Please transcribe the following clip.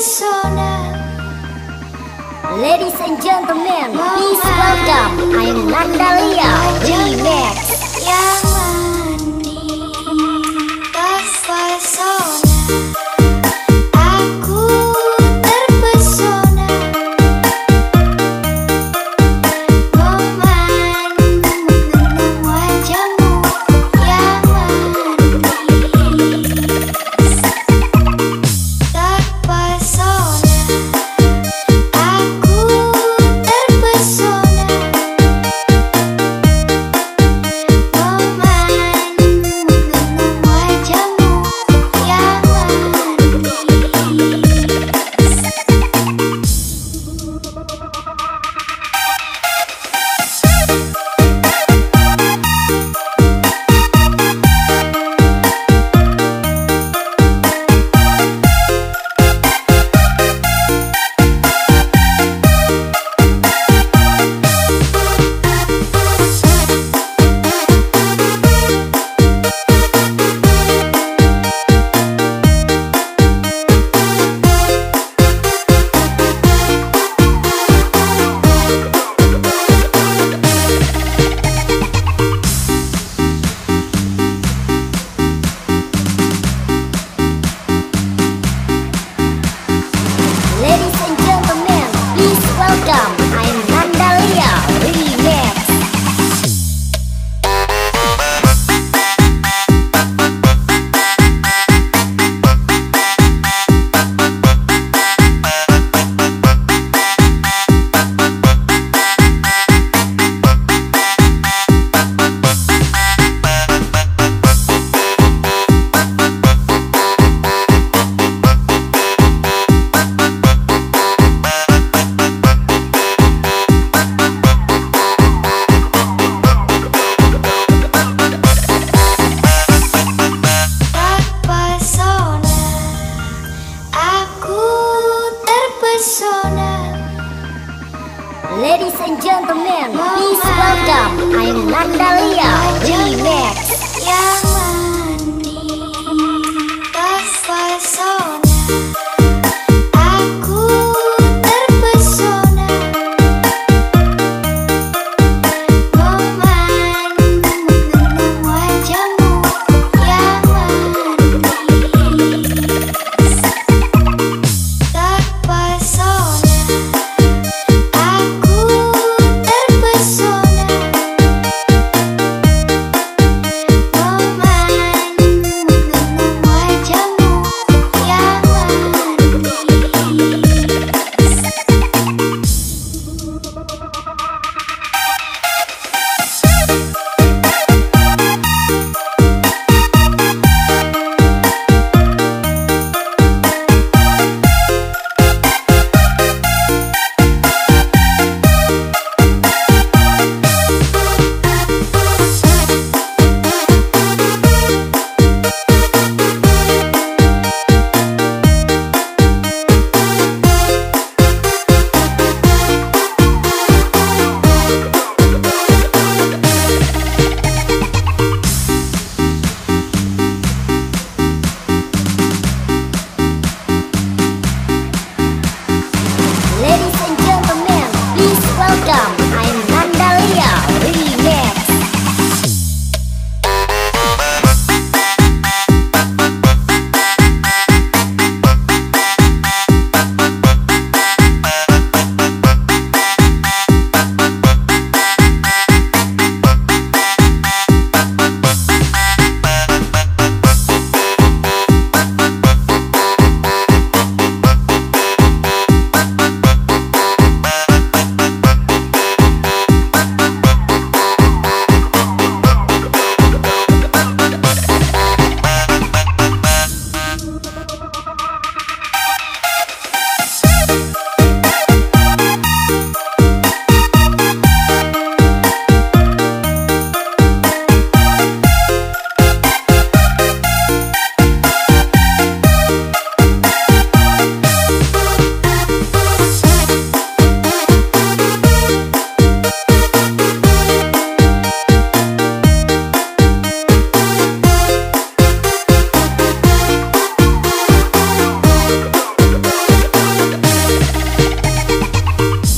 pesona Ladies and gentlemen, please welcome I'm Nandalia Remix. Yang Ladies and gentlemen, please welcome I'm Natalia Lia Remix.